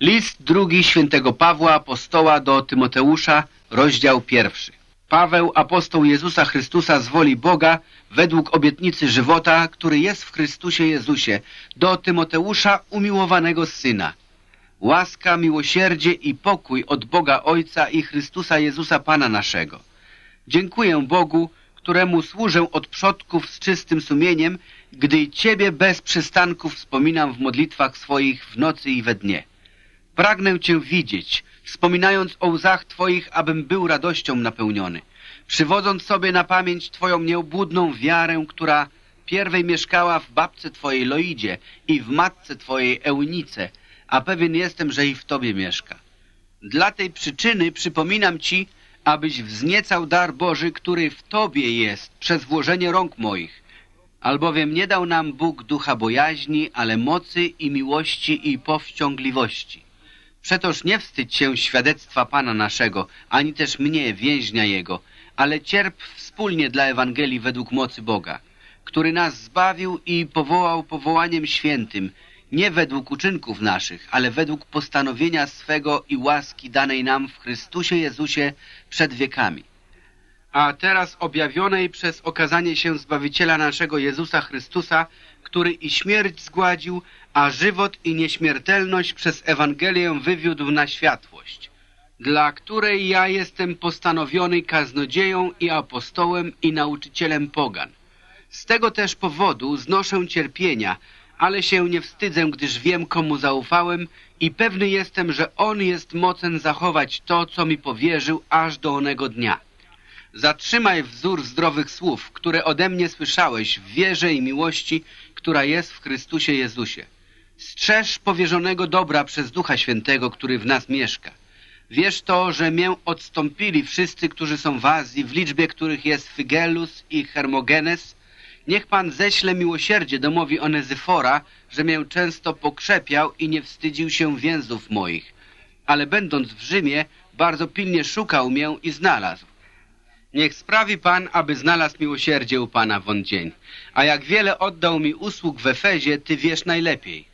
List drugi świętego Pawła Apostoła do Tymoteusza, rozdział pierwszy. Paweł, apostoł Jezusa Chrystusa z woli Boga, według obietnicy żywota, który jest w Chrystusie Jezusie, do Tymoteusza, umiłowanego Syna. Łaska, miłosierdzie i pokój od Boga Ojca i Chrystusa Jezusa Pana naszego. Dziękuję Bogu, któremu służę od przodków z czystym sumieniem, gdy Ciebie bez przystanku wspominam w modlitwach swoich w nocy i we dnie. Pragnę Cię widzieć, wspominając o łzach Twoich, abym był radością napełniony, przywodząc sobie na pamięć Twoją nieobłudną wiarę, która pierwej mieszkała w babce Twojej Loidzie i w matce Twojej Eunice, a pewien jestem, że i w Tobie mieszka. Dla tej przyczyny przypominam Ci, abyś wzniecał dar Boży, który w Tobie jest, przez włożenie rąk moich. Albowiem nie dał nam Bóg ducha bojaźni, ale mocy i miłości i powściągliwości. Przetoż nie wstydź się świadectwa Pana naszego, ani też mnie, więźnia Jego, ale cierp wspólnie dla Ewangelii według mocy Boga, który nas zbawił i powołał powołaniem świętym, nie według uczynków naszych, ale według postanowienia swego i łaski danej nam w Chrystusie Jezusie przed wiekami. A teraz objawionej przez okazanie się Zbawiciela naszego Jezusa Chrystusa, który i śmierć zgładził, a żywot i nieśmiertelność przez Ewangelię wywiódł na światłość, dla której ja jestem postanowiony kaznodzieją i apostołem i nauczycielem pogan. Z tego też powodu znoszę cierpienia, ale się nie wstydzę, gdyż wiem, komu zaufałem i pewny jestem, że On jest mocen zachować to, co mi powierzył aż do onego dnia. Zatrzymaj wzór zdrowych słów, które ode mnie słyszałeś w wierze i miłości, która jest w Chrystusie Jezusie. Strzeż powierzonego dobra przez Ducha Świętego, który w nas mieszka. Wiesz to, że mię odstąpili wszyscy, którzy są w Azji, w liczbie których jest Figelus i Hermogenes. Niech Pan ześle miłosierdzie domowi Onezyfora, że mię często pokrzepiał i nie wstydził się więzów moich. Ale będąc w Rzymie, bardzo pilnie szukał mię i znalazł. Niech sprawi Pan, aby znalazł miłosierdzie u Pana w on dzień. A jak wiele oddał mi usług w Efezie, Ty wiesz najlepiej.